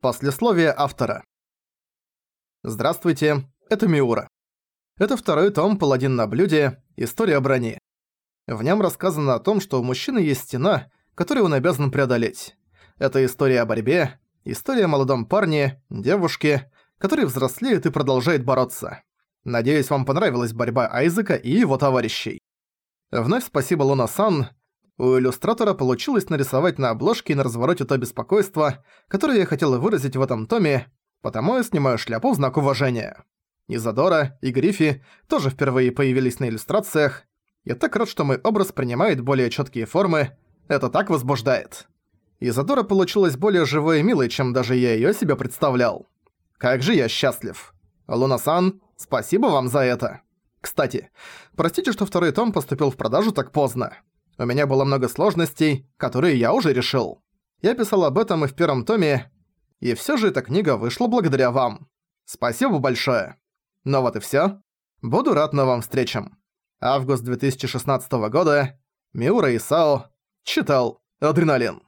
Послесловие автора. Здравствуйте, это Миура. Это второй том «Паладин на блюде. История брони». В нем рассказано о том, что у мужчины есть стена, которую он обязан преодолеть. Это история о борьбе, история о молодом парне, девушке, который взрослеет и продолжает бороться. Надеюсь, вам понравилась борьба Айзека и его товарищей. Вновь спасибо Луна-сан, у иллюстратора получилось нарисовать на обложке и на развороте то беспокойство, которое я хотел выразить в этом томе, потому я снимаю шляпу в знак уважения. Изадора и Гриффи тоже впервые появились на иллюстрациях. Я так рад, что мой образ принимает более четкие формы. Это так возбуждает. Изадора получилась более живой и милой, чем даже я ее себе представлял. Как же я счастлив. Луна-сан, спасибо вам за это. Кстати, простите, что второй том поступил в продажу так поздно. У меня было много сложностей, которые я уже решил. Я писал об этом и в первом томе, и всё же эта книга вышла благодаря вам. Спасибо большое. Ну вот и всё. Буду рад новым встречам. Август 2016 года. Миура Исао. Читал. Адреналин.